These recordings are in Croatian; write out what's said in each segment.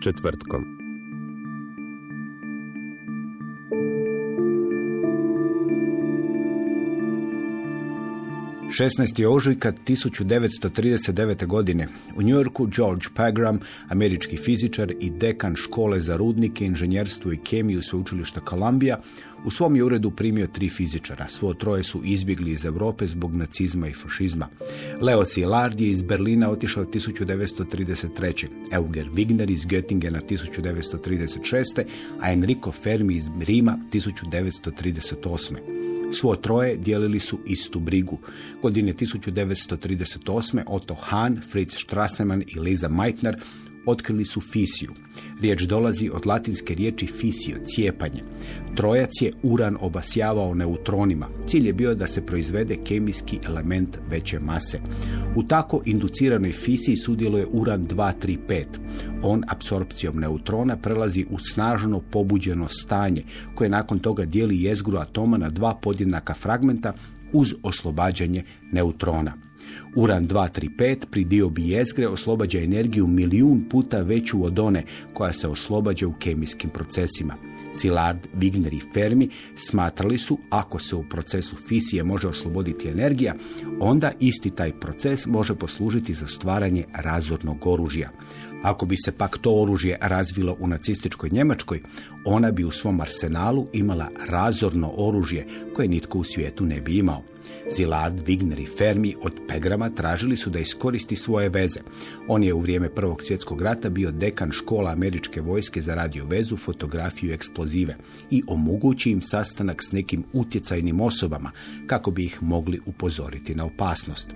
Četvrtkom. 16. ožujka 1939. godine u Yorku George Pegram, američki fizičar i dekan škole za rudnike, inženjerstvo i kemiju sveučilišta Columbia, u svom je uredu primio tri fizičara. Svo troje su izbjegli iz Europe zbog nacizma i fašizma. Leo Szilard je iz Berlina otišao 1933. Euger Wigner iz Göttingena 1936. a Enrico Fermi iz Rima 1938. Svo troje dijelili su istu brigu. Godine 1938. Otto Hahn, Fritz Strassemann i Liza Meitner otkrili su fisiju. Riječ dolazi od latinske riječi fisio, cijepanje. Trojac je uran obasjavao neutronima. Cilj je bio da se proizvede kemijski element veće mase. U tako induciranoj fisiji sudjeluje uran 235. On apsorpcijom neutrona prelazi u snažno pobuđeno stanje, koje nakon toga dijeli jezgru atoma na dva podjednaka fragmenta uz oslobađanje neutrona. Uran 235 pri diobi jezgre oslobađa energiju milijun puta veću od one koja se oslobađa u kemijskim procesima. Szilard, Wigner i Fermi smatrali su ako se u procesu fisije može osloboditi energija, onda isti taj proces može poslužiti za stvaranje razornog oružja. Ako bi se pak to oružje razvilo u nacističkoj Njemačkoj, ona bi u svom arsenalu imala razorno oružje koje nitko u svijetu ne bi imao. Zilard, Wigner i Fermi od Pegrama tražili su da iskoristi svoje veze. On je u vrijeme Prvog svjetskog rata bio dekan škola američke vojske za radio vezu, fotografiju i eksplozive i omogući im sastanak s nekim utjecajnim osobama kako bi ih mogli upozoriti na opasnost.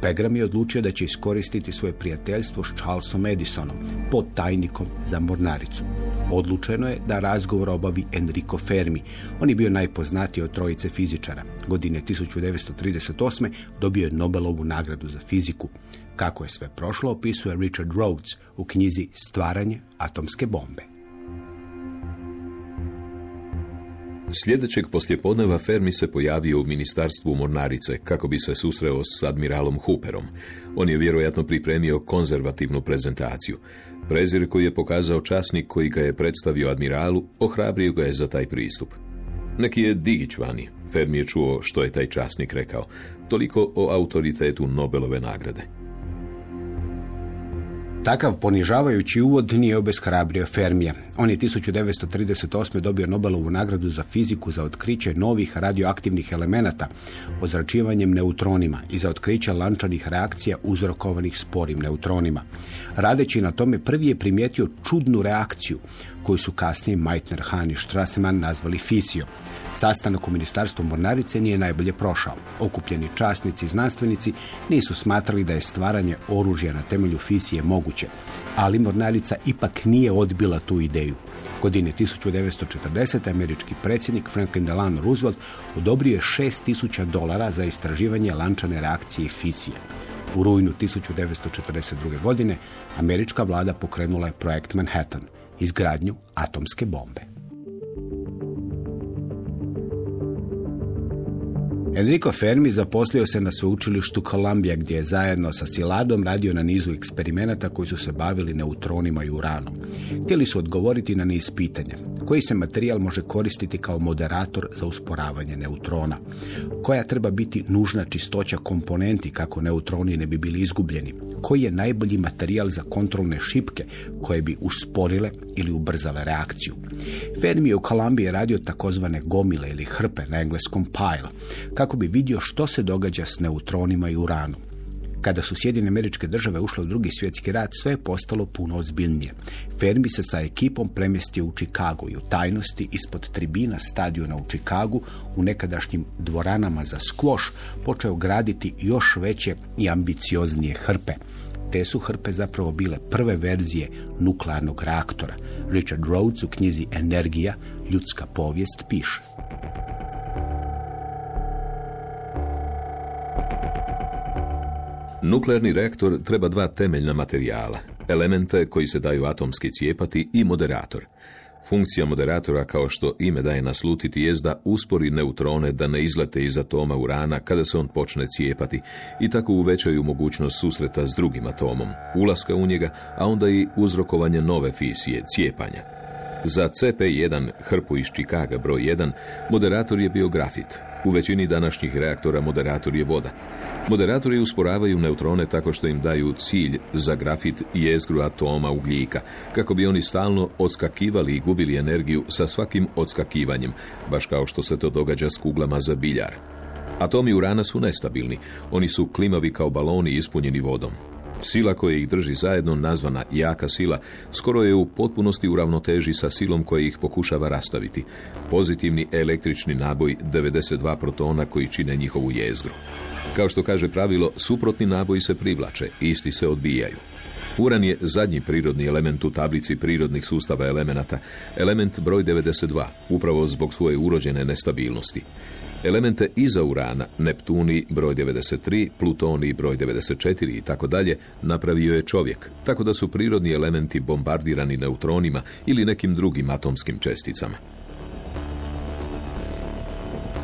Pegram je odlučio da će iskoristiti svoje prijateljstvo s Charlesom Edisonom, pod tajnikom za mornaricu. Odlučeno je da razgovor obavi Enrico Fermi. On je bio najpoznatiji od trojice fizičara. Godine 1938. dobio je Nobelovu nagradu za fiziku. Kako je sve prošlo, opisuje Richard Rhodes u knjizi Stvaranje atomske bombe. Sljedećeg poslijepodneva Fermi se pojavio u ministarstvu Mornarice kako bi se susreo s admiralom Hooperom. On je vjerojatno pripremio konzervativnu prezentaciju. Prezir koji je pokazao časnik koji ga je predstavio admiralu, ohrabrio ga je za taj pristup. Neki je digić vani. Fermi je čuo što je taj časnik rekao. Toliko o autoritetu Nobelove nagrade. Takav ponižavajući uvod nije obeshrabrio Fermija. On je 1938. dobio Nobelovu nagradu za fiziku za otkriće novih radioaktivnih elemenata ozračivanjem neutronima i za otkriće lančanih reakcija uzrokovanih sporim neutronima. Radeći na tome prvi je primijetio čudnu reakciju koju su kasnije Meitner, Hahn i Strassemann nazvali fisijom. Sastanak u Ministarstvu mornarice nije najbolje prošao. Okupljeni časnici i znanstvenici nisu smatrali da je stvaranje oružja na temelju fisije moguće, ali mornarica ipak nije odbila tu ideju. Godine 1940. američki predsjednik Franklin Delano Roosevelt odobrio je 6000 dolara za istraživanje lančane reakcije fisije. U rujnu 1942. godine američka vlada pokrenula je projekt Manhattan, izgradnju atomske bombe. Enrico Fermi zaposlio se na sveučilištu Columbia gdje je zajedno sa Siladom radio na nizu eksperimenata koji su se bavili neutronima i uranom. Htjeli su odgovoriti na niz pitanja. Koji se materijal može koristiti kao moderator za usporavanje neutrona? Koja treba biti nužna čistoća komponenti kako neutroni ne bi bili izgubljeni? Koji je najbolji materijal za kontrolne šipke koje bi usporile ili ubrzale reakciju? Fermi je u Columbia radio takozvane gomile ili hrpe na engleskom pile kako bi vidio što se događa s neutronima i uranom. Kada su Sjedine američke države ušle u drugi svjetski rat, sve je postalo puno ozbiljnije. Fermi se sa ekipom premjestio u Čikagu i u tajnosti ispod tribina stadiona u Čikagu u nekadašnjim dvoranama za skvoš počeo graditi još veće i ambicioznije hrpe. Te su hrpe zapravo bile prve verzije nuklearnog reaktora. Richard Rhodes u knjizi Energija, ljudska povijest piše. Nuklearni reaktor treba dva temeljna materijala, elemente koji se daju atomski cijepati i moderator. Funkcija moderatora, kao što ime daje naslutiti, je da uspori neutrone da ne izlete iz atoma urana kada se on počne cijepati i tako uvećaju mogućnost susreta s drugim atomom, ulaska u njega, a onda i uzrokovanje nove fisije, cijepanja. Za CP1, hrpu iz Čikaga broj 1, moderator je bio grafit, u većini današnjih reaktora moderator je voda. Moderatori usporavaju neutrone tako što im daju cilj za grafit jezgru atoma ugljika, kako bi oni stalno odskakivali i gubili energiju sa svakim odskakivanjem, baš kao što se to događa s kuglama za biljar. Atomi urana su nestabilni, oni su klimavi kao baloni ispunjeni vodom. Sila koja ih drži zajedno, nazvana jaka sila, skoro je u potpunosti u ravnoteži sa silom koja ih pokušava rastaviti. Pozitivni električni naboj 92 protona koji čine njihovu jezgru. Kao što kaže pravilo, suprotni naboji se privlače, isti se odbijaju. Uran je zadnji prirodni element u tablici prirodnih sustava elemenata, element broj 92, upravo zbog svoje urođene nestabilnosti. Elemente iza urana, Neptuni broj 93, Plutoni broj 94 i tako dalje, napravio je čovjek, tako da su prirodni elementi bombardirani neutronima ili nekim drugim atomskim česticama.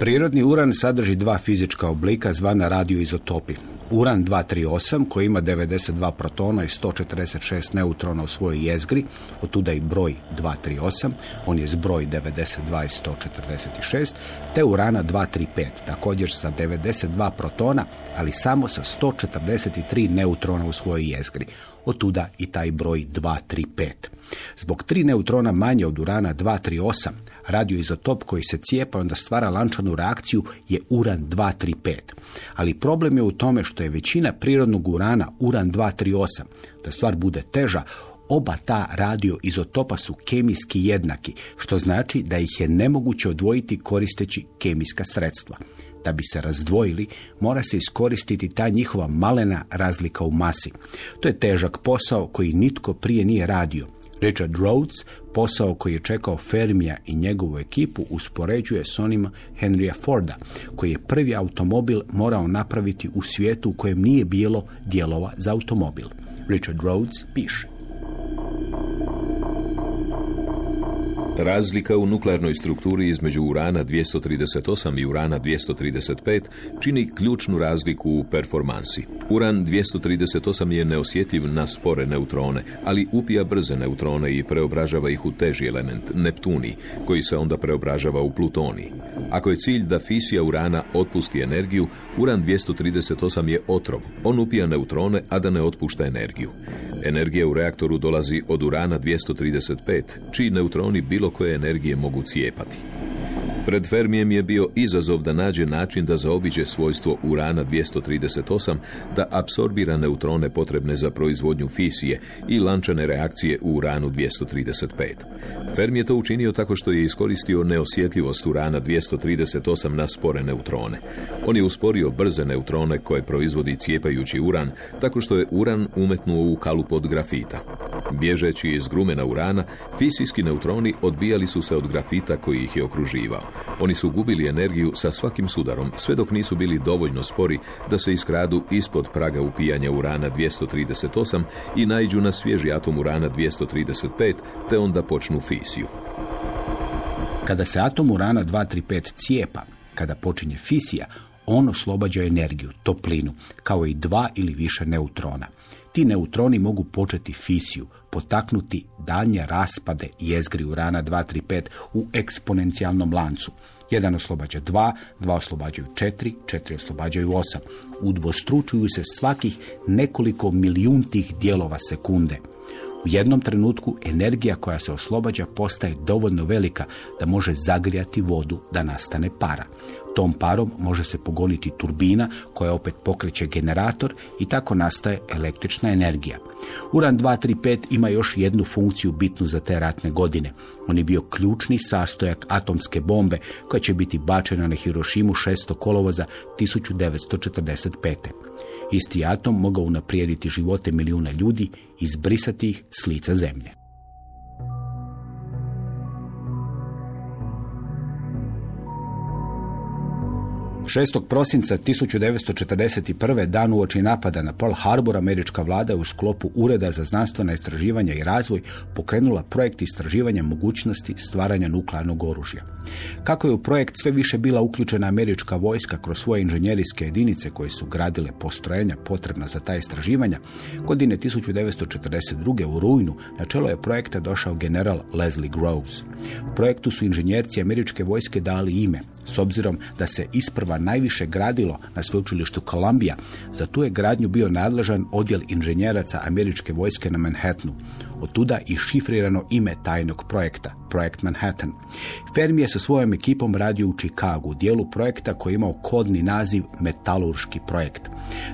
Prirodni uran sadrži dva fizička oblika zvana radioizotopi. Uran 238 koji ima 92 protona i 146 neutrona u svojoj jezgri, otuda i broj 238, on je zbroj 92 i 146, te urana 235, također sa 92 protona, ali samo sa 143 neutrona u svojoj jezgri. Otuda i taj broj 235. Zbog tri neutrona manje od urana 238, radioizotop koji se cijepa onda stvara lančanu reakciju je uran 235. Ali problem je u tome što je većina prirodnog urana uran 238. Da stvar bude teža, oba ta radioizotopa su kemijski jednaki, što znači da ih je nemoguće odvojiti koristeći kemijska sredstva. Da bi se razdvojili, mora se iskoristiti ta njihova malena razlika u masi. To je težak posao koji nitko prije nije radio. Richard Rhodes, posao koji je čekao Fermija i njegovu ekipu, uspoređuje s onima Henrya Forda, koji je prvi automobil morao napraviti u svijetu u kojem nije bilo dijelova za automobil. Richard Rhodes piše. Razlika u nuklearnoj strukturi između urana 238 i urana 235 čini ključnu razliku u performansi. Uran 238 je neosjetljiv na spore neutrone, ali upija brze neutrone i preobražava ih u teži element, Neptuni, koji se onda preobražava u Plutoni. Ako je cilj da fisija urana otpusti energiju, uran 238 je otrov. On upija neutrone, a da ne otpušta energiju. Energija u reaktoru dolazi od urana 235, čiji neutroni bilo koje energije mogu cijepati. Pred Fermijem je bio izazov da nađe način da zaobiđe svojstvo urana 238, da apsorbira neutrone potrebne za proizvodnju fisije i lančane reakcije u uranu 235. Fermi je to učinio tako što je iskoristio neosjetljivost urana 238 na spore neutrone. On je usporio brze neutrone koje proizvodi cijepajući uran, tako što je uran umetnuo u kalup od grafita. Bježeći iz grumena urana, fisijski neutroni odbijali su se od grafita koji ih je okruživao. Oni su gubili energiju sa svakim sudarom, sve dok nisu bili dovoljno spori da se iskradu ispod praga upijanja urana 238 i najđu na svježi atom urana 235, te onda počnu fisiju. Kada se atom urana 235 cijepa, kada počinje fisija, On oslobađa energiju, toplinu, kao i dva ili više neutrona. Ti neutroni mogu početi fisiju, potaknuti danje raspade jezgri urana 235 u eksponencijalnom lancu. Jedan oslobađa dva, dva oslobađaju četiri, četiri oslobađaju osam. Udvostručuju se svakih nekoliko milijuntih dijelova sekunde. U jednom trenutku energija koja se oslobađa postaje dovoljno velika da može zagrijati vodu da nastane para. Tom parom može se pogoniti turbina koja opet pokreće generator i tako nastaje električna energija. Uran 235 ima još jednu funkciju bitnu za te ratne godine. On je bio ključni sastojak atomske bombe koja će biti bačena na Hirošimu 6. kolovoza 1945. Isti atom mogao unaprijediti živote milijuna ljudi i izbrisati ih s lica zemlje. 6. prosinca 1941. dan uoči napada na Pearl Harbor američka vlada u sklopu Ureda za znanstvena istraživanja i razvoj pokrenula projekt istraživanja mogućnosti stvaranja nuklearnog oružja. Kako je u projekt sve više bila uključena američka vojska kroz svoje inženjerijske jedinice koje su gradile postrojenja potrebna za ta istraživanja, godine 1942. u rujnu na čelo je projekta došao general Leslie Groves. Projektu su inženjerci američke vojske dali ime, s obzirom da se isprva najviše gradilo na sveučilištu Columbia, za tu je gradnju bio nadležan odjel inženjeraca američke vojske na Manhattanu. Otuda i šifrirano ime tajnog projekta, projekt Manhattan. Fermi je sa svojom ekipom radio u Chicagu, dijelu projekta koji je imao kodni naziv Metalurški projekt.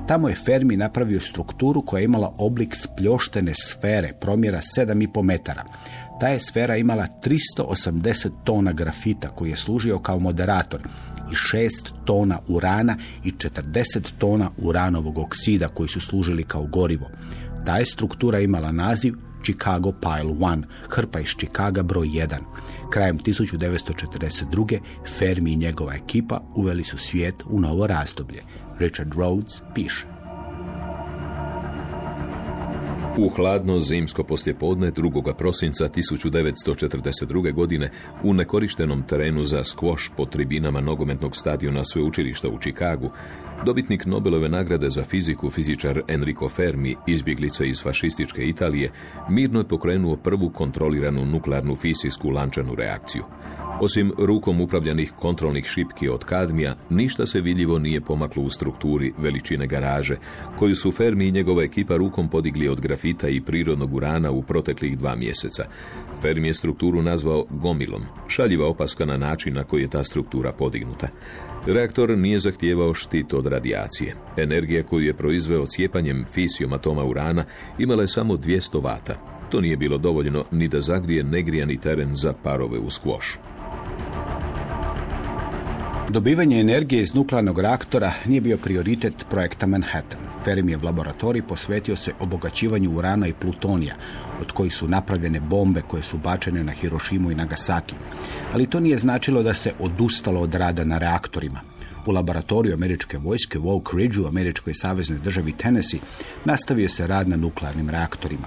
Tamo je Fermi napravio strukturu koja je imala oblik spljoštene sfere, promjera 7,5 metara. Ta je sfera imala 380 tona grafita koji je služio kao moderator i 6 tona urana i 40 tona uranovog oksida koji su služili kao gorivo. Ta je struktura imala naziv Chicago Pile 1, hrpa iz Chicaga broj 1. Krajem 1942. Fermi i njegova ekipa uveli su svijet u novo razdoblje. Richard Rhodes piše. U hladno zimsko poslijepodne 2. prosinca 1942. godine u nekorištenom terenu za skvoš po tribinama nogometnog stadiona sveučilišta u Čikagu, dobitnik Nobelove nagrade za fiziku fizičar Enrico Fermi, izbjeglica iz fašističke Italije, mirno je pokrenuo prvu kontroliranu nuklearnu fisijsku lančanu reakciju. Osim rukom upravljanih kontrolnih šipki od kadmija, ništa se vidljivo nije pomaklo u strukturi veličine garaže, koju su Fermi i njegova ekipa rukom podigli od grafita i prirodnog urana u proteklih dva mjeseca. Fermi je strukturu nazvao gomilom, šaljiva opaska na način na koji je ta struktura podignuta. Reaktor nije zahtijevao štit od radijacije. Energija koju je proizveo cijepanjem fisijom atoma urana imala je samo 200 vata. To nije bilo dovoljno ni da zagrije negrijani teren za parove u skvošu. Dobivanje energije iz nuklearnog reaktora nije bio prioritet projekta Manhattan. Fermijev laboratorij posvetio se obogaćivanju urana i plutonija, od kojih su napravljene bombe koje su bačene na Hirošimu i Nagasaki. Ali to nije značilo da se odustalo od rada na reaktorima. U laboratoriju američke vojske u Oak Ridge u američkoj saveznoj državi Tennessee nastavio se rad na nuklearnim reaktorima.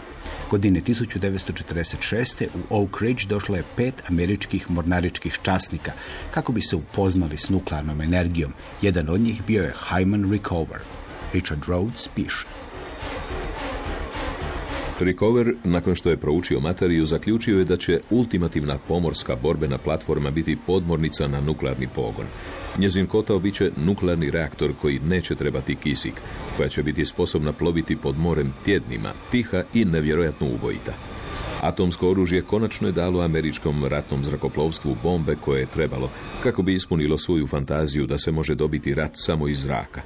Godine 1946. u Oak Ridge došlo je pet američkih mornaričkih časnika kako bi se upoznali s nuklearnom energijom. Jedan od njih bio je Hyman Rickover. Richard Rhodes piše. Rickover, nakon što je proučio materiju, zaključio je da će ultimativna pomorska borbena platforma biti podmornica na nuklearni pogon. Njezin kotao bit će nuklearni reaktor koji neće trebati kisik, koja će biti sposobna ploviti pod morem tjednima, tiha i nevjerojatno ubojita. Atomsko oružje konačno je dalo američkom ratnom zrakoplovstvu bombe koje je trebalo, kako bi ispunilo svoju fantaziju da se može dobiti rat samo iz zraka.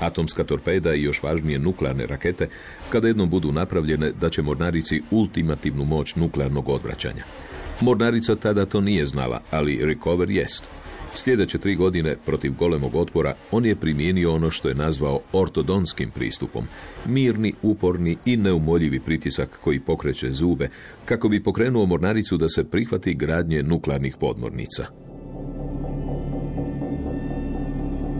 Atomska torpeda i još važnije nuklearne rakete, kada jednom budu napravljene, da će mornarici ultimativnu moć nuklearnog odvraćanja. Mornarica tada to nije znala, ali Recover jest. Sljedeće tri godine protiv golemog otpora on je primijenio ono što je nazvao ortodonskim pristupom, mirni, uporni i neumoljivi pritisak koji pokreće zube, kako bi pokrenuo mornaricu da se prihvati gradnje nuklearnih podmornica.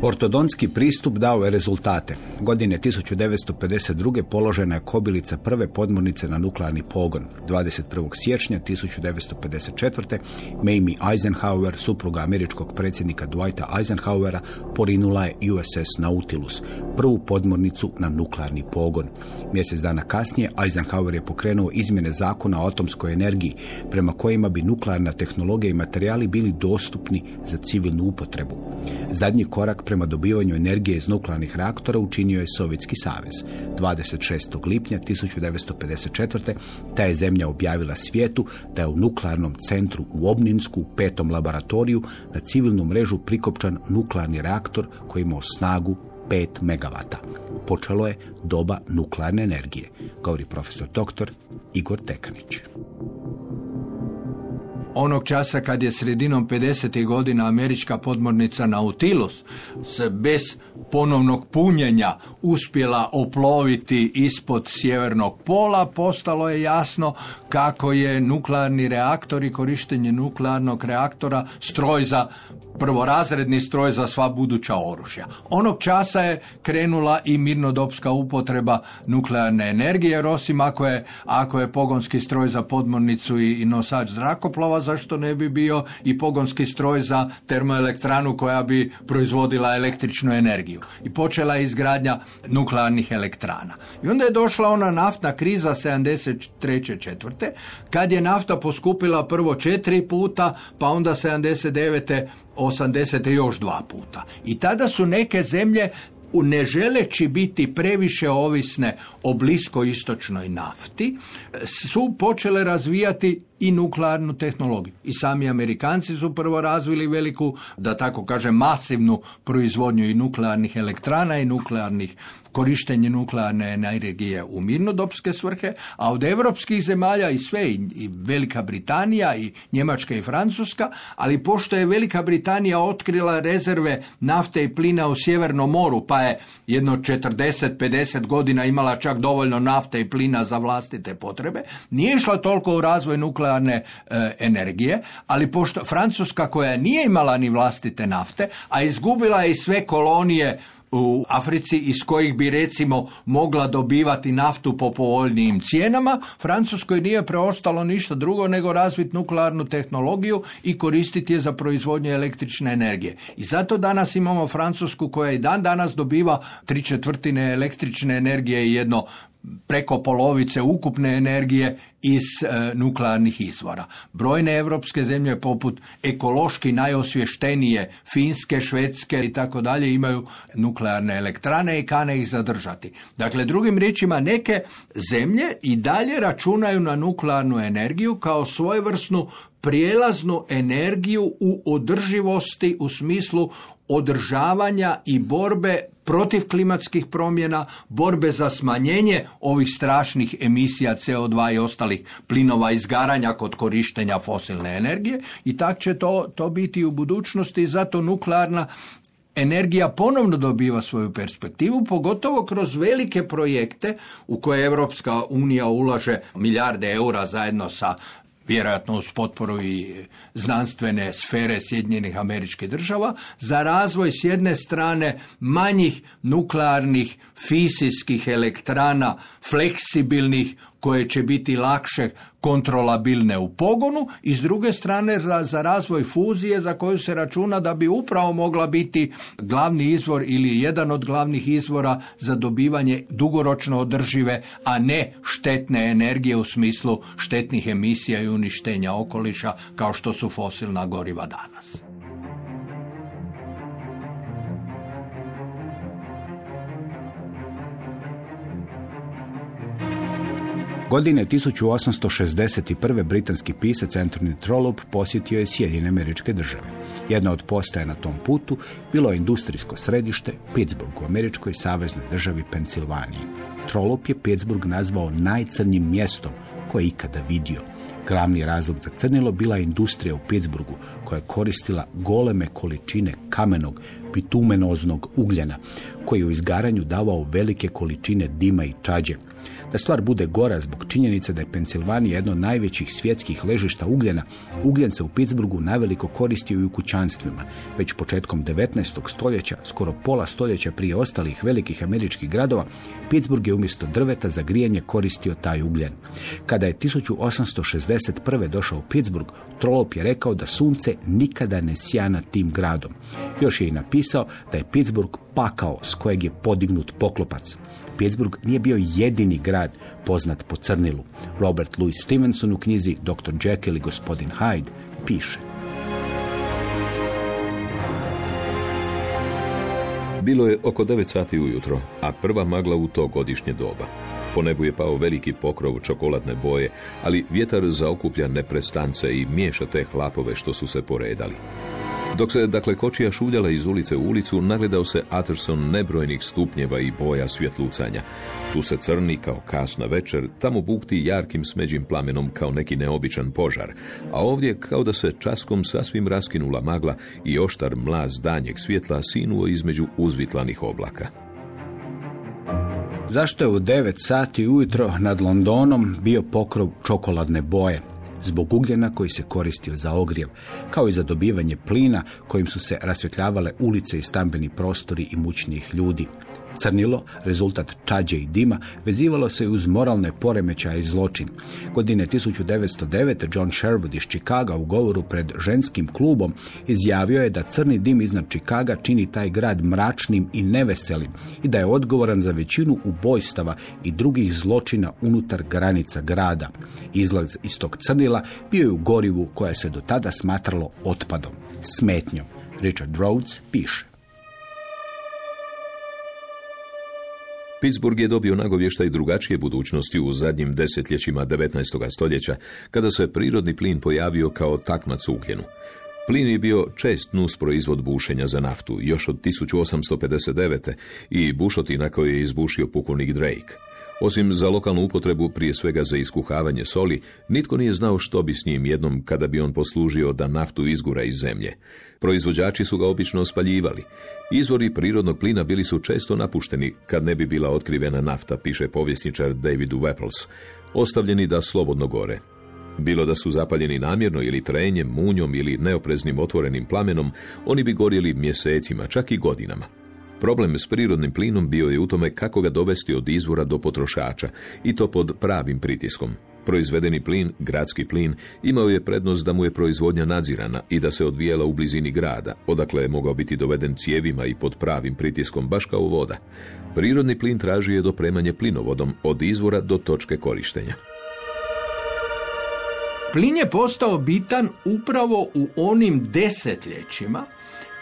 Ortodonski pristup dao je rezultate. Godine 1952. položena je kobilica prve podmornice na nuklearni pogon. 21. siječnja 1954. Mamie Eisenhower, supruga američkog predsjednika Dwighta Eisenhowera, porinula je USS Nautilus, prvu podmornicu na nuklearni pogon. Mjesec dana kasnije Eisenhower je pokrenuo izmjene zakona o atomskoj energiji, prema kojima bi nuklearna tehnologija i materijali bili dostupni za civilnu upotrebu. Zadnji korak prema dobivanju energije iz nuklearnih reaktora učinio je Sovjetski savez. 26. lipnja 1954. ta je zemlja objavila svijetu da je u nuklearnom centru u Obninsku, u petom laboratoriju, na civilnu mrežu prikopčan nuklearni reaktor koji imao snagu 5 megavata. Počelo je doba nuklearne energije, govori profesor doktor Igor Tekanić onog časa kad je sredinom 50. godina američka podmornica Nautilus se bez ponovnog punjenja uspjela oploviti ispod sjevernog pola, postalo je jasno kako je nuklearni reaktor i korištenje nuklearnog reaktora stroj za prvorazredni stroj za sva buduća oružja. Onog časa je krenula i mirnodopska upotreba nuklearne energije, jer osim ako je, ako je pogonski stroj za podmornicu i, i nosač zrakoplova, zašto ne bi bio i pogonski stroj za termoelektranu koja bi proizvodila električnu energiju. I počela je izgradnja nuklearnih elektrana. I onda je došla ona naftna kriza 73. četvrte, kad je nafta poskupila prvo četiri puta, pa onda 79. 80. još dva puta. I tada su neke zemlje ne želeći biti previše ovisne o bliskoistočnoj nafti, su počele razvijati i nuklearnu tehnologiju. I sami Amerikanci su prvo razvili veliku, da tako kažem, masivnu proizvodnju i nuklearnih elektrana i nuklearnih korištenje nuklearne energije u mirnodopske svrhe, a od europskih zemalja i sve, i Velika Britanija, i Njemačka i Francuska, ali pošto je Velika Britanija otkrila rezerve nafte i plina u Sjevernom moru, pa je jedno 40-50 godina imala čak dovoljno nafte i plina za vlastite potrebe, nije išla toliko u razvoj nuklearne e, energije, ali pošto Francuska koja nije imala ni vlastite nafte, a izgubila je i sve kolonije u Africi iz kojih bi recimo mogla dobivati naftu po povoljnijim cijenama, Francuskoj nije preostalo ništa drugo nego razviti nuklearnu tehnologiju i koristiti je za proizvodnju električne energije. I zato danas imamo Francusku koja i dan danas dobiva tri četvrtine električne energije i jedno preko polovice ukupne energije iz e, nuklearnih izvora. Brojne europske zemlje poput ekološki najosvještenije Finske, Švedske i tako dalje imaju nuklearne elektrane i kane ih zadržati. Dakle, drugim riječima, neke zemlje i dalje računaju na nuklearnu energiju kao svojevrsnu prijelaznu energiju u održivosti u smislu održavanja i borbe protiv klimatskih promjena, borbe za smanjenje ovih strašnih emisija CO2 i ostalih plinova izgaranja kod korištenja fosilne energije i tak će to, to biti u budućnosti i zato nuklearna energija ponovno dobiva svoju perspektivu, pogotovo kroz velike projekte u koje Europska unija ulaže milijarde eura zajedno sa vjerojatno uz potporu i znanstvene sfere Sjedinjenih američkih država, za razvoj s jedne strane manjih nuklearnih fisijskih elektrana, fleksibilnih, koje će biti lakše kontrolabilne u pogonu i s druge strane za, razvoj fuzije za koju se računa da bi upravo mogla biti glavni izvor ili jedan od glavnih izvora za dobivanje dugoročno održive, a ne štetne energije u smislu štetnih emisija i uništenja okoliša kao što su fosilna goriva danas. Godine 1861. britanski pisac Anthony Trollope posjetio je Sjedine američke države. Jedna od postaja na tom putu bilo je industrijsko središte Pittsburgh u američkoj saveznoj državi Pensilvaniji. Trollope je Pittsburgh nazvao najcrnjim mjestom koje je ikada vidio. Glavni razlog za crnilo bila je industrija u Pittsburghu koja je koristila goleme količine kamenog bitumenoznog ugljena koji je u izgaranju davao velike količine dima i čađe. Da stvar bude gora zbog činjenice da je Pensilvanija jedno od najvećih svjetskih ležišta ugljena, ugljen se u Pittsburghu naveliko koristio i u kućanstvima. Već početkom 19. stoljeća, skoro pola stoljeća prije ostalih velikih američkih gradova, Pittsburgh je umjesto drveta za grijanje koristio taj ugljen. Kada je 1861. došao u Pittsburgh, Trolop je rekao da sunce nikada ne sja nad tim gradom. Još je i napisao da je Pittsburgh pakao s kojeg je podignut poklopac. Pittsburgh nije bio jedini grad poznat po crnilu. Robert Louis Stevenson u knjizi Dr. Jekyll i gospodin Hyde piše. Bilo je oko 9 sati ujutro, a prva magla u to godišnje doba. Po nebu je pao veliki pokrov čokoladne boje, ali vjetar zaokuplja neprestance i miješa te hlapove što su se poredali. Dok se dakle kočija šuljala iz ulice u ulicu, nagledao se Atterson nebrojnih stupnjeva i boja svjetlucanja. Tu se crni kao kasna večer, tamo bukti jarkim smeđim plamenom kao neki neobičan požar, a ovdje kao da se časkom sasvim raskinula magla i oštar mlaz danjeg svjetla sinuo između uzvitlanih oblaka. Zašto je u 9 sati ujutro nad Londonom bio pokrov čokoladne boje? Zbog ugljena koji se koristio za ogrjev, kao i za dobivanje plina kojim su se rasvjetljavale ulice i stambeni prostori i mučnijih ljudi. Crnilo, rezultat čađe i dima, vezivalo se uz moralne poremećaje i zločin. Godine 1909. John Sherwood iz Chicaga u govoru pred ženskim klubom izjavio je da crni dim iznad Chicaga čini taj grad mračnim i neveselim i da je odgovoran za većinu ubojstava i drugih zločina unutar granica grada. Izlaz iz tog crnila bio je u gorivu koja se do tada smatralo otpadom, smetnjom. Richard Rhodes piše. Pittsburgh je dobio nagovještaj drugačije budućnosti u zadnjim desetljećima 19. stoljeća, kada se prirodni plin pojavio kao takmac ugljenu. Plin je bio čest nus proizvod bušenja za naftu, još od 1859. i bušotina koju je izbušio pukovnik Drake. Osim za lokalnu upotrebu, prije svega za iskuhavanje soli, nitko nije znao što bi s njim jednom kada bi on poslužio da naftu izgura iz zemlje. Proizvođači su ga obično spaljivali. Izvori prirodnog plina bili su često napušteni kad ne bi bila otkrivena nafta, piše povjesničar David Weppels, ostavljeni da slobodno gore. Bilo da su zapaljeni namjerno ili trenjem, munjom ili neopreznim otvorenim plamenom, oni bi gorjeli mjesecima, čak i godinama. Problem s prirodnim plinom bio je u tome kako ga dovesti od izvora do potrošača i to pod pravim pritiskom. Proizvedeni plin, gradski plin, imao je prednost da mu je proizvodnja nadzirana i da se odvijela u blizini grada, odakle je mogao biti doveden cijevima i pod pravim pritiskom, baš kao voda. Prirodni plin traži je dopremanje plinovodom od izvora do točke korištenja. Plin je postao bitan upravo u onim desetljećima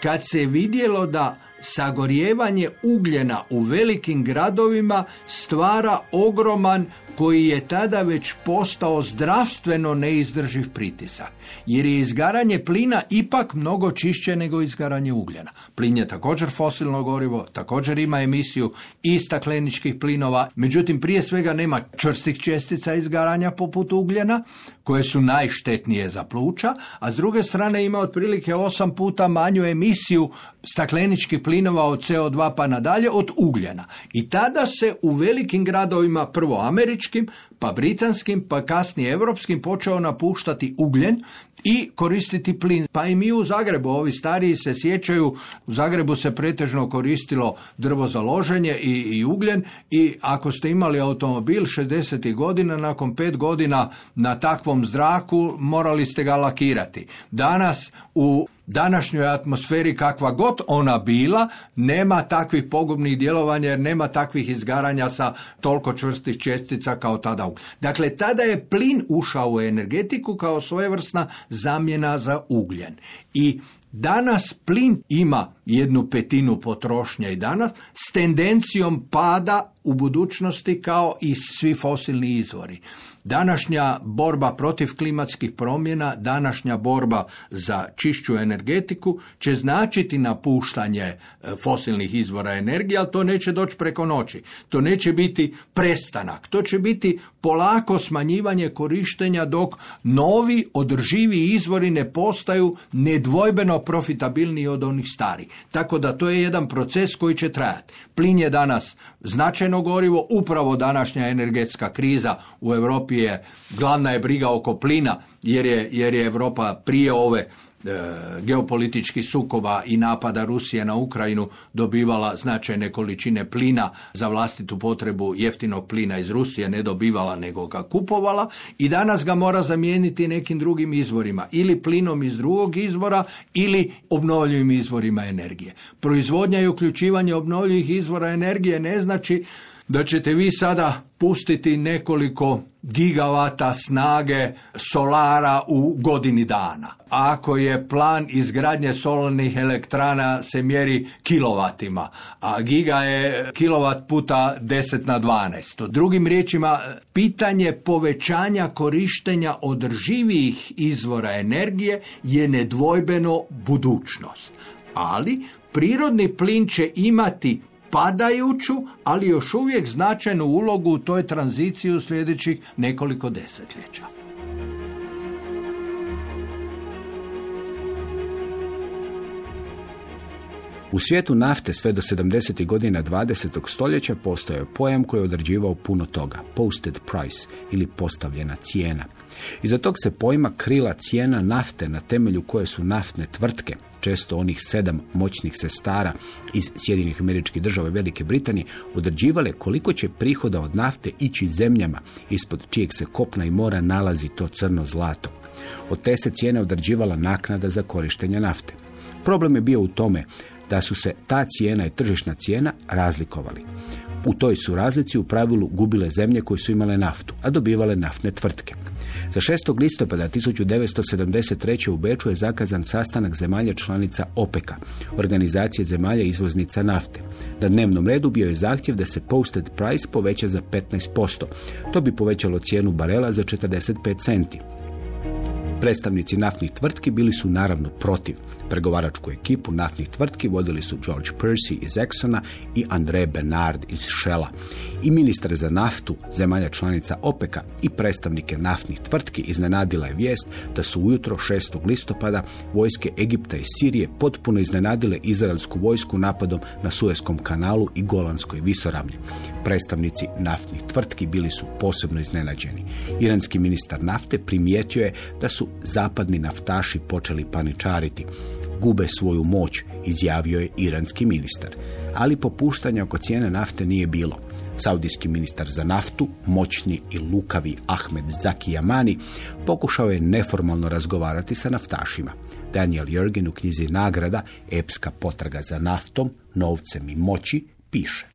kad se je vidjelo da sagorijevanje ugljena u velikim gradovima stvara ogroman koji je tada već postao zdravstveno neizdrživ pritisak. Jer je izgaranje plina ipak mnogo čišće nego izgaranje ugljena. Plin je također fosilno gorivo, također ima emisiju i stakleničkih plinova, međutim prije svega nema čvrstih čestica izgaranja poput ugljena, koje su najštetnije za pluća, a s druge strane ima otprilike osam puta manju emisiju stakleničkih od CO2 pa nadalje od ugljena. I tada se u velikim gradovima, prvo američkim, pa britanskim, pa kasnije europskim počeo napuštati ugljen i koristiti plin. Pa i mi u Zagrebu, ovi stariji se sjećaju, u Zagrebu se pretežno koristilo drvo za loženje i, i ugljen i ako ste imali automobil 60. godina, nakon pet godina na takvom zraku morali ste ga lakirati. Danas u današnjoj atmosferi kakva god ona bila, nema takvih pogubnih djelovanja jer nema takvih izgaranja sa toliko čvrstih čestica kao tada. Dakle, tada je plin ušao u energetiku kao svojevrsna zamjena za ugljen. I Danas plin ima jednu petinu potrošnje i danas s tendencijom pada u budućnosti kao i svi fosilni izvori. Današnja borba protiv klimatskih promjena, današnja borba za čišću energetiku će značiti napuštanje e, fosilnih izvora energije, ali to neće doći preko noći. To neće biti prestanak. To će biti polako smanjivanje korištenja dok novi održivi izvori ne postaju nedvojbeno profitabilniji od onih starih. Tako da to je jedan proces koji će trajati. Plin je danas značajno gorivo, upravo današnja energetska kriza u Europi je glavna je briga oko plina jer je, jer je Europa prije ove geopolitičkih sukoba i napada Rusije na Ukrajinu dobivala značajne količine plina za vlastitu potrebu jeftinog plina iz Rusije, ne dobivala nego ga kupovala i danas ga mora zamijeniti nekim drugim izvorima, ili plinom iz drugog izvora ili obnovljivim izvorima energije. Proizvodnja i uključivanje obnovljivih izvora energije ne znači da ćete vi sada pustiti nekoliko gigavata snage solara u godini dana. Ako je plan izgradnje solarnih elektrana se mjeri kilovatima, a giga je kilovat puta 10 na 12. Drugim riječima, pitanje povećanja korištenja održivijih izvora energije je nedvojbeno budućnost. Ali prirodni plin će imati padajuću, ali još uvijek značajnu ulogu u toj tranziciji u sljedećih nekoliko desetljeća. U svijetu nafte sve do 70. godina 20. stoljeća postoje pojam koji je određivao puno toga, posted price ili postavljena cijena. Iza tog se pojma krila cijena nafte na temelju koje su naftne tvrtke, često onih sedam moćnih sestara iz Sjedinjenih američkih država i Velike Britanije, određivale koliko će prihoda od nafte ići zemljama ispod čijeg se kopna i mora nalazi to crno zlato. Od te se cijene određivala naknada za korištenje nafte. Problem je bio u tome da su se ta cijena i tržišna cijena razlikovali. U toj su razlici u pravilu gubile zemlje koje su imale naftu, a dobivale naftne tvrtke. Za 6. listopada 1973. u Beču je zakazan sastanak zemalja članica OPEC-a, organizacije zemalja izvoznica nafte. Na dnevnom redu bio je zahtjev da se posted price poveća za 15%. To bi povećalo cijenu barela za 45 centi. Predstavnici naftnih tvrtki bili su naravno protiv. Pregovaračku ekipu naftnih tvrtki vodili su George Percy iz Exxona i André Bernard iz Shella. I ministar za naftu zemalja članica OPEC-a i predstavnike naftnih tvrtki iznenadila je vijest da su ujutro 6. listopada vojske Egipta i Sirije potpuno iznenadile izraelsku vojsku napadom na Suezkom kanalu i Golanskoj visoravni. Predstavnici naftnih tvrtki bili su posebno iznenađeni. Iranski ministar nafte primijetio je da su zapadni naftaši počeli paničariti. Gube svoju moć, izjavio je iranski ministar. Ali popuštanja oko cijene nafte nije bilo. Saudijski ministar za naftu, moćni i lukavi Ahmed Zaki Yamani, pokušao je neformalno razgovarati sa naftašima. Daniel Jurgen u knjizi Nagrada, epska potraga za naftom, novcem i moći, piše.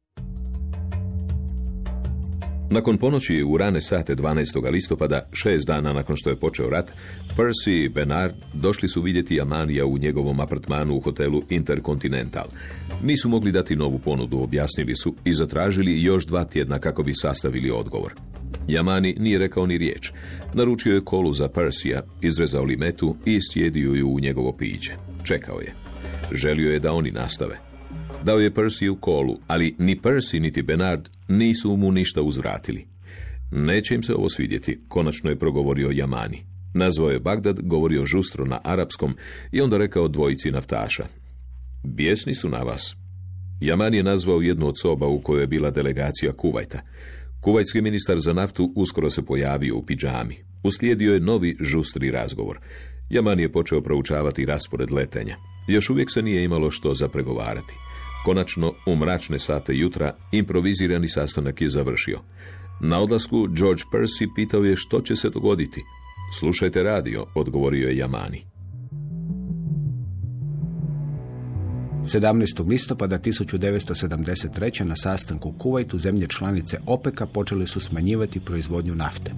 Nakon ponoći u rane sate 12. listopada, šest dana nakon što je počeo rat, Percy i Bernard došli su vidjeti Amanija u njegovom apartmanu u hotelu Intercontinental. Nisu mogli dati novu ponudu, objasnili su i zatražili još dva tjedna kako bi sastavili odgovor. Jamani nije rekao ni riječ. Naručio je kolu za Persija, izrezao limetu i sjedio ju u njegovo piće. Čekao je. Želio je da oni nastave. Dao je Percy u kolu, ali ni Percy niti Bernard nisu mu ništa uzvratili. Neće im se ovo svidjeti, konačno je progovorio Jamani. Nazvao je Bagdad, govorio žustro na arapskom i onda rekao dvojici naftaša. Bijesni su na vas. Jaman je nazvao jednu od soba u kojoj je bila delegacija Kuvajta. Kuvajtski ministar za naftu uskoro se pojavio u pidžami. Uslijedio je novi žustri razgovor. Jaman je počeo proučavati raspored letenja. Još uvijek se nije imalo što za pregovarati. Konačno, u mračne sate jutra, improvizirani sastanak je završio. Na odlasku George Percy pitao je što će se dogoditi. Slušajte radio, odgovorio je Jamani. 17. listopada 1973. na sastanku u Kuvajtu zemlje članice OPEC-a počeli su smanjivati proizvodnju nafte.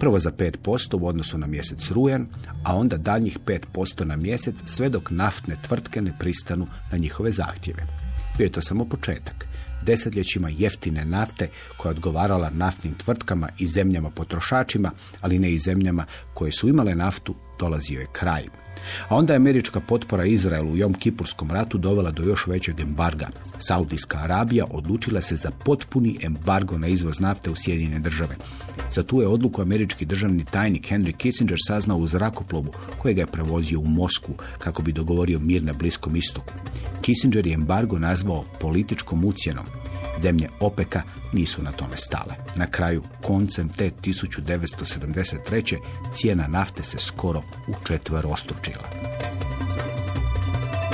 Prvo za 5% u odnosu na mjesec rujan, a onda daljnjih 5% na mjesec sve dok naftne tvrtke ne pristanu na njihove zahtjeve. Bio je to samo početak. Desetljećima jeftine nafte koja odgovarala naftnim tvrtkama i zemljama potrošačima, ali ne i zemljama koje su imale naftu, dolazio je kraj. A onda je američka potpora Izraelu u Jom Kipurskom ratu dovela do još većeg embarga. Saudijska Arabija odlučila se za potpuni embargo na izvoz nafte u Sjedinjene države. Za tu je odluku američki državni tajnik Henry Kissinger saznao u zrakoplovu kojega je prevozio u Mosku kako bi dogovorio mir na Bliskom istoku. Kissinger je embargo nazvao političkom ucjenom. Zemlje OPEKA nisu na tome stale. Na kraju, koncem te 1973. cijena nafte se skoro u ostručila.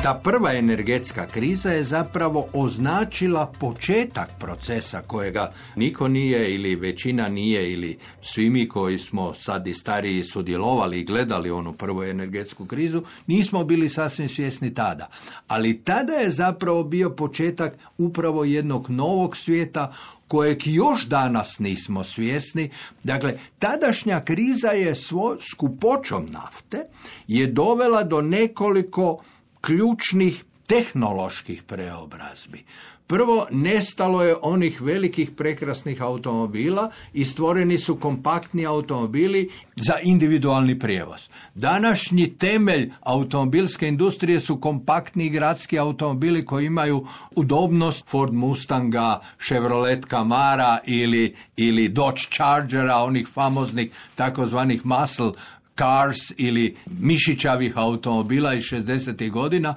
Ta prva energetska kriza je zapravo označila početak procesa kojega niko nije ili većina nije ili svi mi koji smo sad i stariji sudjelovali i gledali onu prvu energetsku krizu, nismo bili sasvim svjesni tada. Ali tada je zapravo bio početak upravo jednog novog svijeta kojeg još danas nismo svjesni. Dakle, tadašnja kriza je svoj skupoćom nafte je dovela do nekoliko ključnih tehnoloških preobrazbi. Prvo, nestalo je onih velikih prekrasnih automobila i stvoreni su kompaktni automobili za individualni prijevoz. Današnji temelj automobilske industrije su kompaktni gradski automobili koji imaju udobnost Ford Mustanga, Chevrolet Camara ili, ili Dodge Chargera, onih famoznih takozvanih muscle cars ili mišićavih automobila iz 60. godina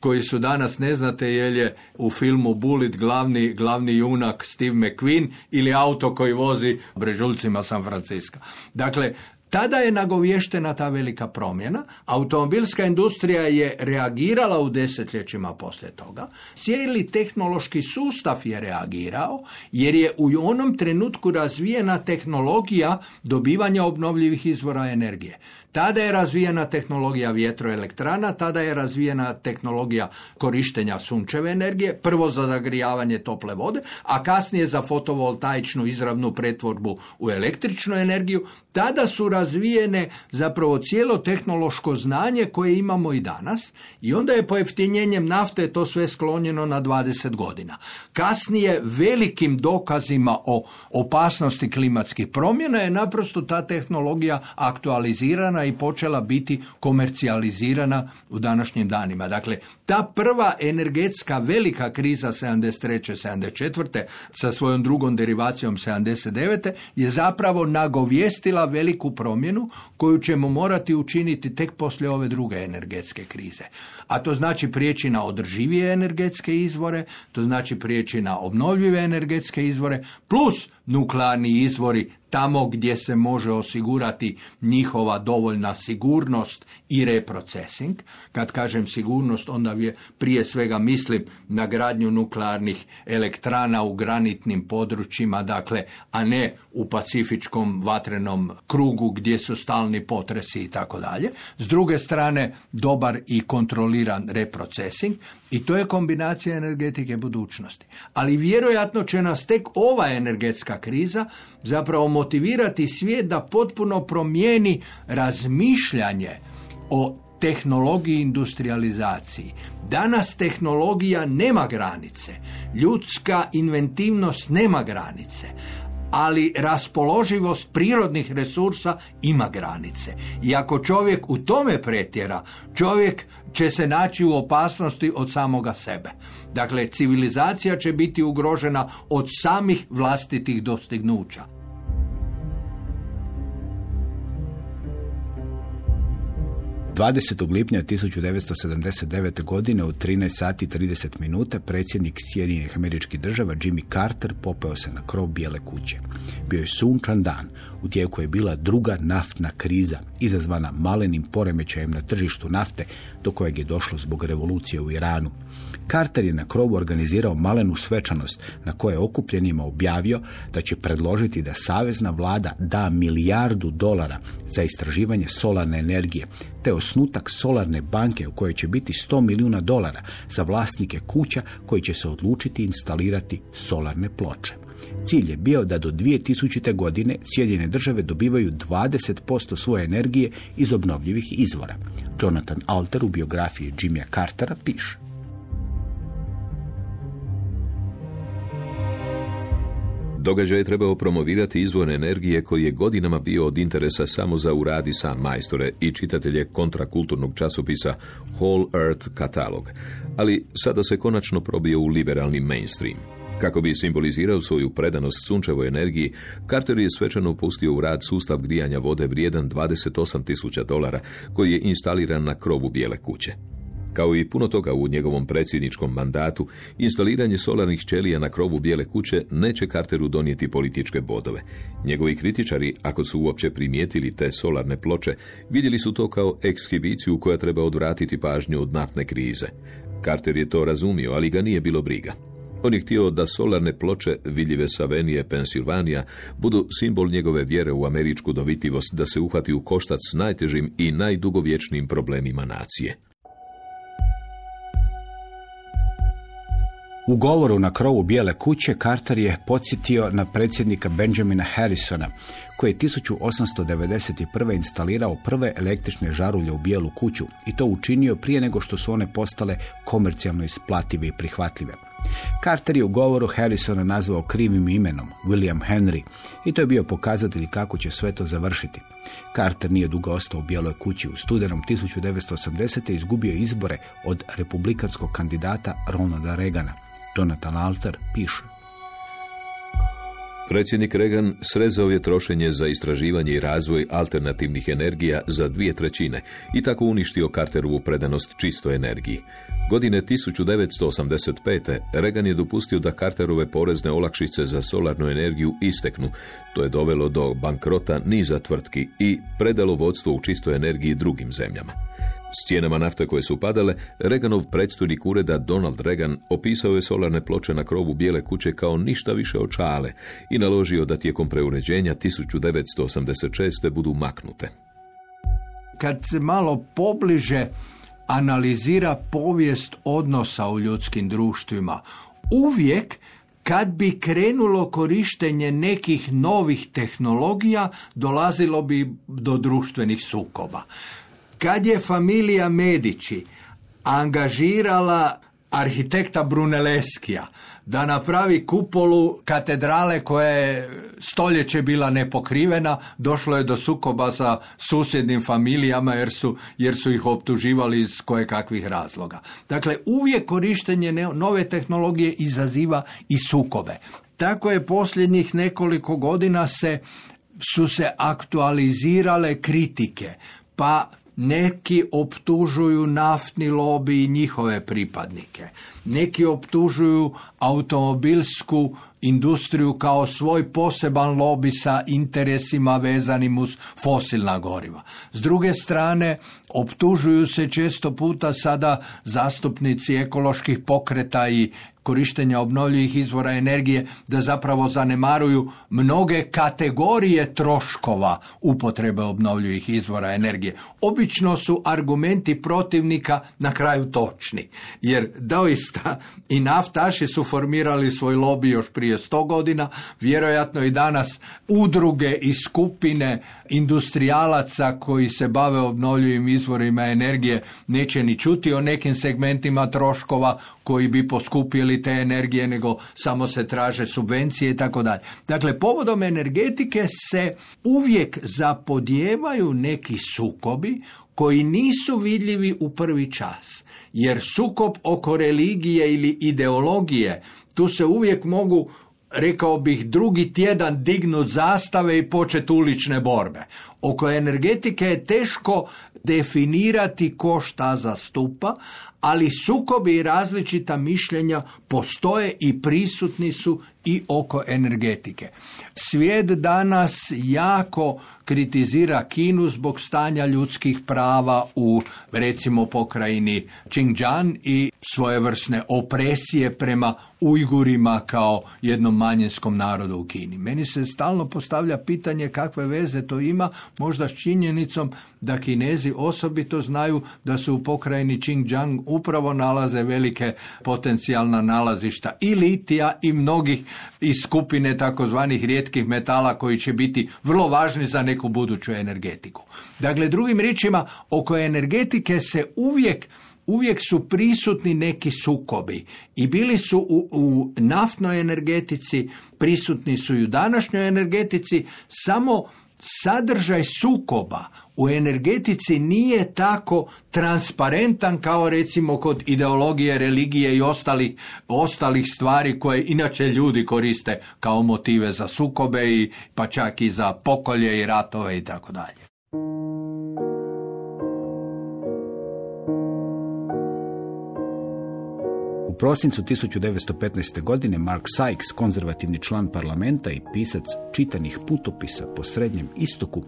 koji su danas ne znate je je u filmu Bullet glavni, glavni junak Steve McQueen ili auto koji vozi brežuljcima San Francisco. Dakle, tada je nagovještena ta velika promjena, automobilska industrija je reagirala u desetljećima poslije toga, cijeli tehnološki sustav je reagirao jer je u onom trenutku razvijena tehnologija dobivanja obnovljivih izvora energije. Tada je razvijena tehnologija vjetroelektrana, tada je razvijena tehnologija korištenja sunčeve energije, prvo za zagrijavanje tople vode, a kasnije za fotovoltaičnu izravnu pretvorbu u električnu energiju. Tada su razvijene zapravo cijelo tehnološko znanje koje imamo i danas i onda je pojeftinjenjem nafte to sve sklonjeno na 20 godina. Kasnije velikim dokazima o opasnosti klimatskih promjena je naprosto ta tehnologija aktualizirana i počela biti komercijalizirana u današnjim danima. Dakle, ta prva energetska velika kriza 73. 74. sa svojom drugom derivacijom 79. je zapravo nagovjestila veliku promjenu koju ćemo morati učiniti tek poslije ove druge energetske krize. A to znači prijeći na održivije energetske izvore, to znači prijeći na obnovljive energetske izvore, plus nuklearni izvori tamo gdje se može osigurati njihova dovoljna sigurnost i reprocesing. Kad kažem sigurnost, onda je prije svega mislim na gradnju nuklearnih elektrana u granitnim područjima, dakle, a ne u pacifičkom vatrenom krugu gdje su stalni potresi i tako dalje. S druge strane, dobar i kontroliran reprocesing i to je kombinacija energetike budućnosti. Ali vjerojatno će nas tek ova energetska kriza zapravo motivirati svijet da potpuno promijeni razmišljanje o tehnologiji industrializaciji. Danas tehnologija nema granice. Ljudska inventivnost nema granice ali raspoloživost prirodnih resursa ima granice. I ako čovjek u tome pretjera, čovjek će se naći u opasnosti od samoga sebe. Dakle, civilizacija će biti ugrožena od samih vlastitih dostignuća. 20. lipnja 1979. godine u 13 sati 30 minuta predsjednik Sjedinjenih američkih država Jimmy Carter popeo se na krov Bijele kuće. Bio je sunčan dan, u tijeku je bila druga naftna kriza, izazvana malenim poremećajem na tržištu nafte, do kojeg je došlo zbog revolucije u Iranu. Carter je na krovu organizirao malenu svečanost na koje je okupljenima objavio da će predložiti da savezna vlada da milijardu dolara za istraživanje solarne energije, te osnutak solarne banke u kojoj će biti 100 milijuna dolara za vlasnike kuća koji će se odlučiti instalirati solarne ploče. Cilj je bio da do 2000. godine Sjedinjene države dobivaju 20% svoje energije iz obnovljivih izvora. Jonathan Alter u biografiji Jimmya Cartera piše. Događaj je trebao promovirati izvor energije koji je godinama bio od interesa samo za uradi sam majstore i čitatelje kontrakulturnog časopisa Whole Earth katalog, ali sada se konačno probio u liberalni mainstream. Kako bi simbolizirao svoju predanost sunčevoj energiji, Carter je svečano pustio u rad sustav grijanja vode vrijedan 28.000 dolara, koji je instaliran na krovu bijele kuće. Kao i puno toga u njegovom predsjedničkom mandatu, instaliranje solarnih ćelija na krovu bijele kuće neće Carteru donijeti političke bodove. Njegovi kritičari, ako su uopće primijetili te solarne ploče, vidjeli su to kao ekshibiciju koja treba odvratiti pažnju od naftne krize. Carter je to razumio, ali ga nije bilo briga. On je htio da solarne ploče vidljive sa Venije, Pensilvanija, budu simbol njegove vjere u američku dovitivost da se uhvati u koštac s najtežim i najdugovječnijim problemima nacije. U govoru na krovu Bijele kuće Carter je podsjetio na predsjednika Benjamina Harrisona, koji je 1891. instalirao prve električne žarulje u Bijelu kuću i to učinio prije nego što su one postale komercijalno isplative i prihvatljive. Carter je u govoru Harrisona nazvao krivim imenom, William Henry, i to je bio pokazatelj kako će sve to završiti. Carter nije dugo ostao u Bijeloj kući. U studenom 1980. izgubio izbore od republikanskog kandidata Ronalda Reagana. Jonathan Alter piše. Predsjednik Reagan srezao je trošenje za istraživanje i razvoj alternativnih energija za dvije trećine i tako uništio Carterovu predanost čistoj energiji. Godine 1985. Reagan je dopustio da Carterove porezne olakšice za solarnu energiju isteknu. To je dovelo do bankrota niza tvrtki i predalo vodstvo u čistoj energiji drugim zemljama. S cijenama nafte koje su padale, Reganov predstojnik ureda Donald Reagan opisao je solarne ploče na krovu bijele kuće kao ništa više od čale i naložio da tijekom preuređenja 1986. budu maknute. Kad se malo pobliže analizira povijest odnosa u ljudskim društvima, uvijek kad bi krenulo korištenje nekih novih tehnologija, dolazilo bi do društvenih sukoba. Kad je familija Medici angažirala arhitekta Brunelleskija da napravi kupolu katedrale koja je stoljeće bila nepokrivena, došlo je do sukoba sa susjednim familijama jer su, jer su ih optuživali iz koje kakvih razloga. Dakle, uvijek korištenje nove tehnologije izaziva i sukobe. Tako je posljednjih nekoliko godina se su se aktualizirale kritike, pa neki optužuju naftni lobi i njihove pripadnike. Neki optužuju automobilsku industriju kao svoj poseban lobi sa interesima vezanim uz fosilna goriva. S druge strane, optužuju se često puta sada zastupnici ekoloških pokreta i korištenja obnovljivih izvora energije da zapravo zanemaruju mnoge kategorije troškova upotrebe obnovljivih izvora energije. Obično su argumenti protivnika na kraju točni, jer doista i naftaši su formirali svoj lobby još prije sto godina, vjerojatno i danas udruge i skupine industrijalaca koji se bave obnovljivim izvorima energije neće ni čuti o nekim segmentima troškova koji bi poskupili te energije, nego samo se traže subvencije i tako dalje. Dakle, povodom energetike se uvijek zapodjevaju neki sukobi koji nisu vidljivi u prvi čas. Jer sukob oko religije ili ideologije, tu se uvijek mogu rekao bih, drugi tjedan dignut zastave i početi ulične borbe. Oko energetike je teško definirati ko šta zastupa, ali sukobi i različita mišljenja postoje i prisutni su i oko energetike. Svijet danas jako kritizira Kinu zbog stanja ljudskih prava u recimo pokrajini Xinjiang i svojevrsne opresije prema Ujgurima kao jednom manjinskom narodu u Kini. Meni se stalno postavlja pitanje kakve veze to ima, možda s činjenicom da Kinezi osobito znaju da su u pokrajini Xinjiang upravo nalaze velike potencijalna nalazišta i litija i mnogih iz skupine takozvanih rijetkih metala koji će biti vrlo važni za neku buduću energetiku. Dakle, drugim riječima, oko energetike se uvijek uvijek su prisutni neki sukobi i bili su u, u naftnoj energetici, prisutni su i u današnjoj energetici, samo sadržaj sukoba u energetici nije tako transparentan kao recimo kod ideologije, religije i ostalih, ostalih stvari koje inače ljudi koriste kao motive za sukobe i pa čak i za pokolje i ratove i tako dalje. Prosincu 1915. godine Mark Sykes, konzervativni član parlamenta i pisac čitanih putopisa po Srednjem istoku,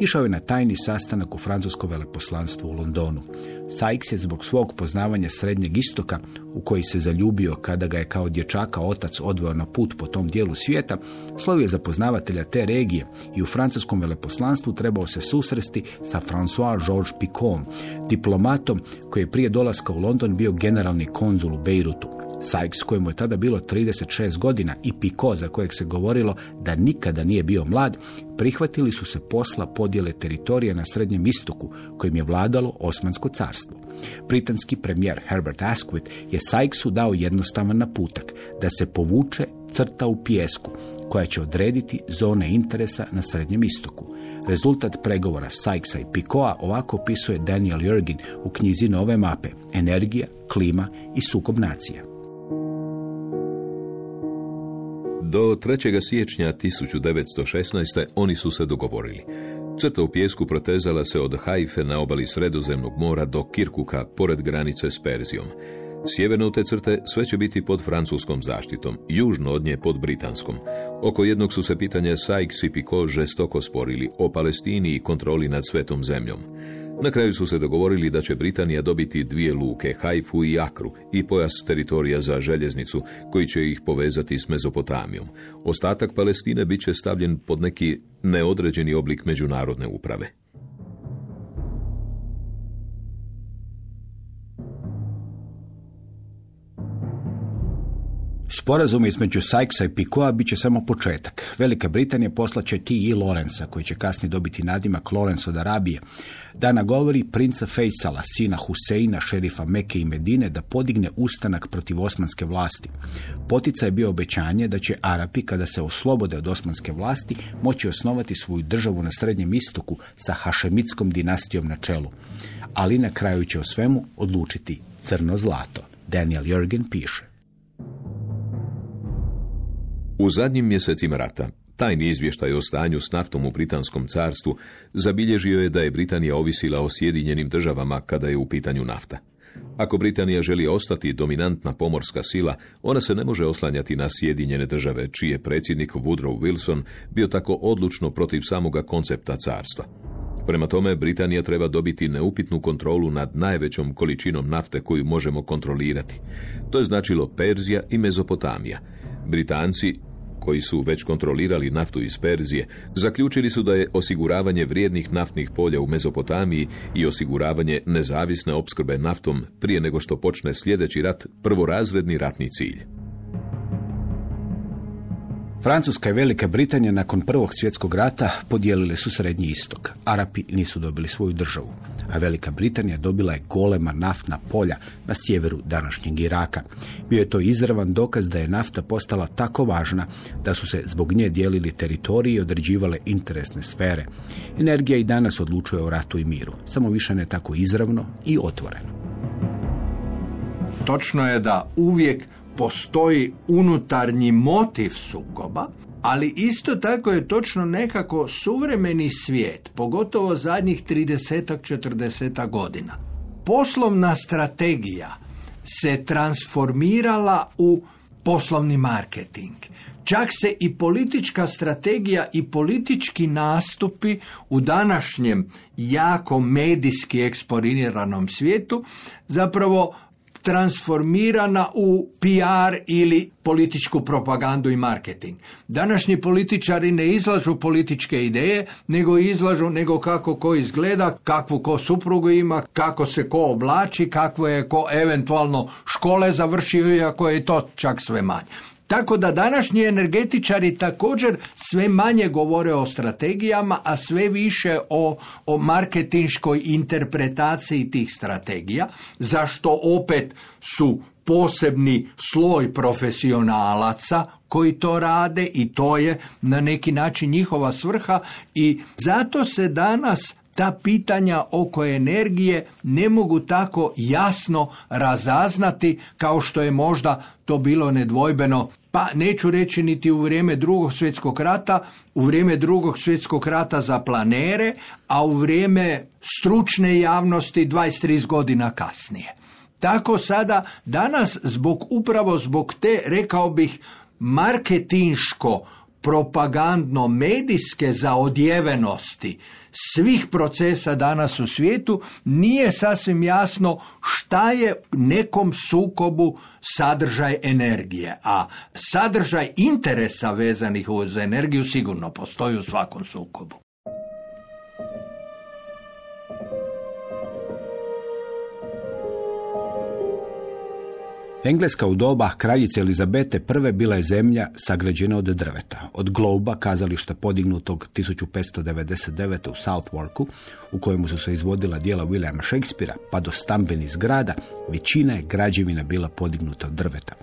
išao je na tajni sastanak u francusko veleposlanstvo u Londonu. Sykes je zbog svog poznavanja Srednjeg istoka, u koji se zaljubio kada ga je kao dječaka otac odveo na put po tom dijelu svijeta, slovio za poznavatelja te regije i u francuskom veleposlanstvu trebao se susresti sa François Georges Picot, diplomatom koji je prije dolaska u London bio generalni konzul u Beirutu. Sykes, kojemu je tada bilo 36 godina, i Picot, za kojeg se govorilo da nikada nije bio mlad, prihvatili su se posla podjele teritorija na Srednjem istoku, kojim je vladalo Osmansko carstvo. Britanski premijer Herbert Asquith je Sykesu dao jednostavan naputak da se povuče crta u pijesku, koja će odrediti zone interesa na Srednjem istoku. Rezultat pregovora Sykesa i Pikoa ovako opisuje Daniel Jurgin u knjizi Nove mape, energija, klima i sukob nacija. Do 3. siječnja 1916. oni su se dogovorili. Crta u pjesku protezala se od Hajfe na obali Sredozemnog mora do Kirkuka, pored granice s Perzijom. Sjeverno te crte sve će biti pod francuskom zaštitom, južno od nje pod britanskom. Oko jednog su se pitanja Sykes i Picot žestoko sporili o Palestini i kontroli nad svetom zemljom. Na kraju su se dogovorili da će Britanija dobiti dvije luke, Haifu i Akru, i pojas teritorija za željeznicu, koji će ih povezati s Mezopotamijom. Ostatak Palestine bit će stavljen pod neki neodređeni oblik međunarodne uprave. Sporazum između Sykesa i Picoa bit će samo početak. Velika Britanija poslaće T.E. Lorenza, koji će kasnije dobiti nadimak Lorenz od Arabije, da nagovori princa Fejsala, sina Huseina, šerifa Meke i Medine, da podigne ustanak protiv osmanske vlasti. Potica je bio obećanje da će Arapi, kada se oslobode od osmanske vlasti, moći osnovati svoju državu na Srednjem istoku sa Hašemitskom dinastijom na čelu. Ali na kraju će o svemu odlučiti crno zlato. Daniel Jurgen piše. U zadnjim mjesecima rata, tajni izvještaj o stanju s naftom u Britanskom carstvu zabilježio je da je Britanija ovisila o Sjedinjenim državama kada je u pitanju nafta. Ako Britanija želi ostati dominantna pomorska sila, ona se ne može oslanjati na Sjedinjene države, čiji je predsjednik Woodrow Wilson bio tako odlučno protiv samoga koncepta carstva. Prema tome, Britanija treba dobiti neupitnu kontrolu nad najvećom količinom nafte koju možemo kontrolirati. To je značilo Perzija i Mezopotamija. Britanci koji su već kontrolirali naftu iz Perzije, zaključili su da je osiguravanje vrijednih naftnih polja u Mezopotamiji i osiguravanje nezavisne opskrbe naftom prije nego što počne sljedeći rat prvorazredni ratni cilj. Francuska i Velika Britanija nakon Prvog svjetskog rata podijelile su Srednji istok. Arapi nisu dobili svoju državu, a Velika Britanija dobila je golema naftna polja na sjeveru današnjeg Iraka. Bio je to izravan dokaz da je nafta postala tako važna da su se zbog nje dijelili teritoriji i određivale interesne sfere. Energija i danas odlučuje o ratu i miru, samo više ne tako izravno i otvoreno. Točno je da uvijek postoji unutarnji motiv sukoba, ali isto tako je točno nekako suvremeni svijet, pogotovo zadnjih 30-40 godina. Poslovna strategija se transformirala u poslovni marketing. Čak se i politička strategija i politički nastupi u današnjem jako medijski eksponiranom svijetu zapravo transformirana u PR ili političku propagandu i marketing. Današnji političari ne izlažu političke ideje, nego izlažu nego kako ko izgleda, kakvu ko suprugu ima, kako se ko oblači, kakvo je ko eventualno škole završio, iako je to čak sve manje. Tako da današnji energetičari također sve manje govore o strategijama, a sve više o, o marketinškoj interpretaciji tih strategija, zašto opet su posebni sloj profesionalaca koji to rade i to je na neki način njihova svrha i zato se danas ta pitanja oko energije ne mogu tako jasno razaznati kao što je možda to bilo nedvojbeno pa neću reći niti u vrijeme drugog svjetskog rata, u vrijeme drugog svjetskog rata za planere, a u vrijeme stručne javnosti 23 godina kasnije. Tako sada danas zbog upravo zbog te rekao bih marketinško propagandno medijske zaodjevenosti svih procesa danas u svijetu nije sasvim jasno šta je nekom sukobu sadržaj energije, a sadržaj interesa vezanih uz energiju sigurno postoji u svakom sukobu. Engleska u doba kraljice Elizabete I bila je zemlja sagrađena od drveta. Od globa, kazališta podignutog 1599. u Southwarku, u kojemu su se izvodila dijela Williama Shakespearea, pa do stambenih zgrada, većina je građevina bila podignuta od drveta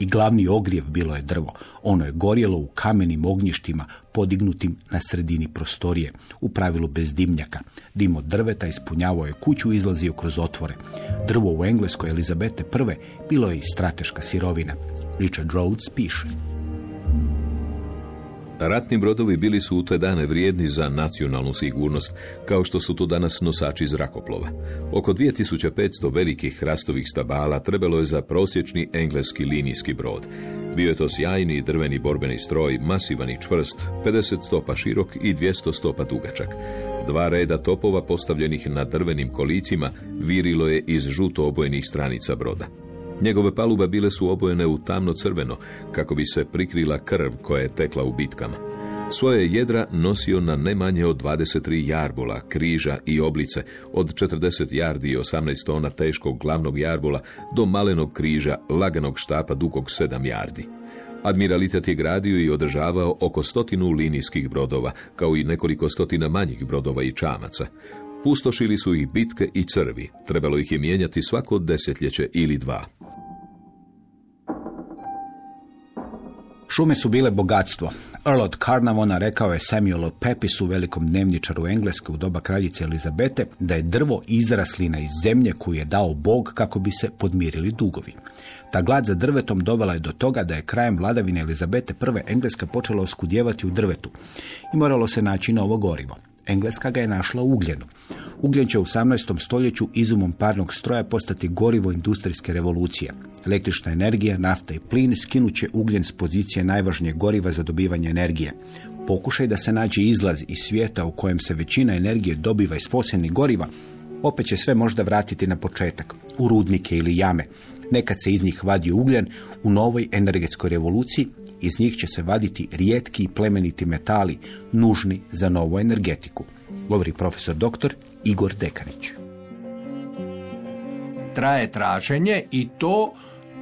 i glavni ogrijev bilo je drvo. Ono je gorjelo u kamenim ognjištima podignutim na sredini prostorije, u pravilu bez dimnjaka. Dim od drveta ispunjavao je kuću i izlazio kroz otvore. Drvo u Engleskoj Elizabete I bilo je i strateška sirovina. Richard Rhodes piše. Ratni brodovi bili su u te dane vrijedni za nacionalnu sigurnost, kao što su to danas nosači zrakoplova. Oko 2500 velikih hrastovih stabala trebalo je za prosječni engleski linijski brod. Bio je to sjajni drveni borbeni stroj, masivan i čvrst, 50 stopa širok i 200 stopa dugačak. Dva reda topova postavljenih na drvenim kolicima virilo je iz žuto obojenih stranica broda. Njegove palube bile su obojene u tamno crveno, kako bi se prikrila krv koja je tekla u bitkama. Svoje jedra nosio na ne manje od 23 jarbula, križa i oblice, od 40 jardi i 18 tona teškog glavnog jarbula do malenog križa, laganog štapa dugog 7 jardi. Admiralitet je gradio i održavao oko stotinu linijskih brodova, kao i nekoliko stotina manjih brodova i čamaca. Pustošili su ih bitke i crvi, trebalo ih je mijenjati svako desetljeće ili dva. Šume su bile bogatstvo. Earl od Carnavona rekao je Samuelu Pepisu, velikom dnevničaru Engleske u doba kraljice Elizabete, da je drvo izraslina iz zemlje koju je dao Bog kako bi se podmirili dugovi. Ta glad za drvetom dovela je do toga da je krajem vladavine Elizabete I Engleska počela oskudjevati u drvetu i moralo se naći novo gorivo. Engleska ga je našla u ugljenu. Ugljen će u 18. stoljeću izumom parnog stroja postati gorivo industrijske revolucije. Električna energija, nafta i plin skinut će ugljen s pozicije najvažnijeg goriva za dobivanje energije. Pokušaj da se nađe izlaz iz svijeta u kojem se većina energije dobiva iz fosilnih goriva, opet će sve možda vratiti na početak, u rudnike ili jame. Nekad se iz njih vadi ugljen, u novoj energetskoj revoluciji iz njih će se vaditi rijetki i plemeniti metali, nužni za novu energetiku, govori profesor doktor Igor Dekanić. Traje traženje i to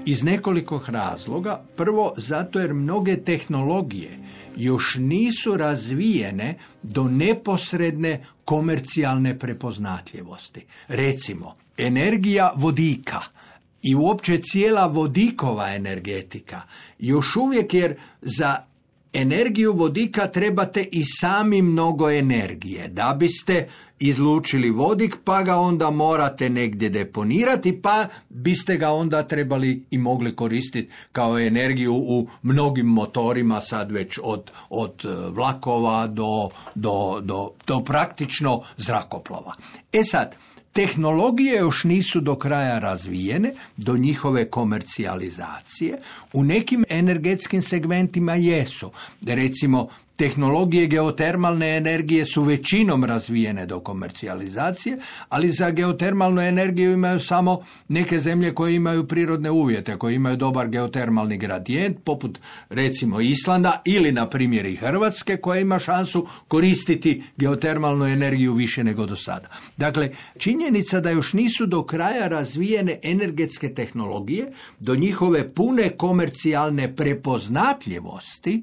iz nekoliko razloga. Prvo, zato jer mnoge tehnologije još nisu razvijene do neposredne komercijalne prepoznatljivosti. Recimo, energija vodika i uopće cijela vodikova energetika još uvijek jer za energiju vodika trebate i sami mnogo energije da biste izlučili vodik pa ga onda morate negdje deponirati pa biste ga onda trebali i mogli koristiti kao energiju u mnogim motorima sad već od, od e, vlakova do, do, do, do praktično zrakoplova. E sad, Tehnologije još nisu do kraja razvijene, do njihove komercijalizacije. U nekim energetskim segmentima jesu. Recimo, tehnologije geotermalne energije su većinom razvijene do komercijalizacije, ali za geotermalnu energiju imaju samo neke zemlje koje imaju prirodne uvjete, koje imaju dobar geotermalni gradijent, poput recimo Islanda ili na primjer i Hrvatske koja ima šansu koristiti geotermalnu energiju više nego do sada. Dakle, činjenica da još nisu do kraja razvijene energetske tehnologije, do njihove pune komercijalne prepoznatljivosti,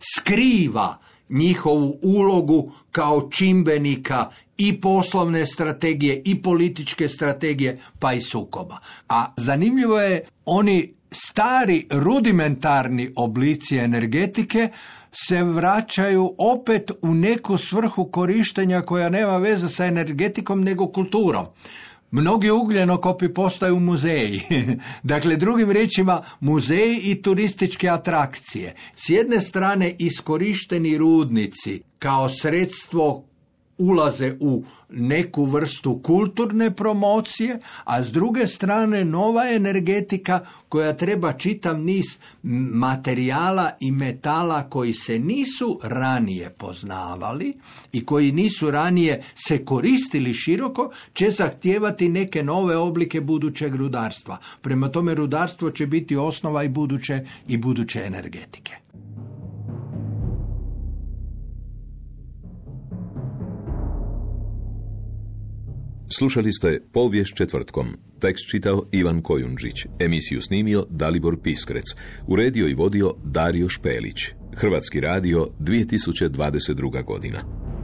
skriva njihovu ulogu kao čimbenika i poslovne strategije i političke strategije pa i sukoba. A zanimljivo je oni stari rudimentarni oblici energetike se vraćaju opet u neku svrhu korištenja koja nema veze sa energetikom nego kulturom. Mnogi ugljenokopi postaju muzeji. dakle, drugim riječima, muzeji i turističke atrakcije. S jedne strane iskorišteni rudnici kao sredstvo ulaze u neku vrstu kulturne promocije, a s druge strane nova energetika koja treba čitav niz materijala i metala koji se nisu ranije poznavali i koji nisu ranije se koristili široko, će zahtijevati neke nove oblike budućeg rudarstva. Prema tome rudarstvo će biti osnova i buduće i buduće energetike. Slušali ste Povijest četvrtkom. Tekst čitao Ivan Kojundžić. Emisiju snimio Dalibor Piskrec. Uredio i vodio Dario Špelić. Hrvatski radio 2022. godina.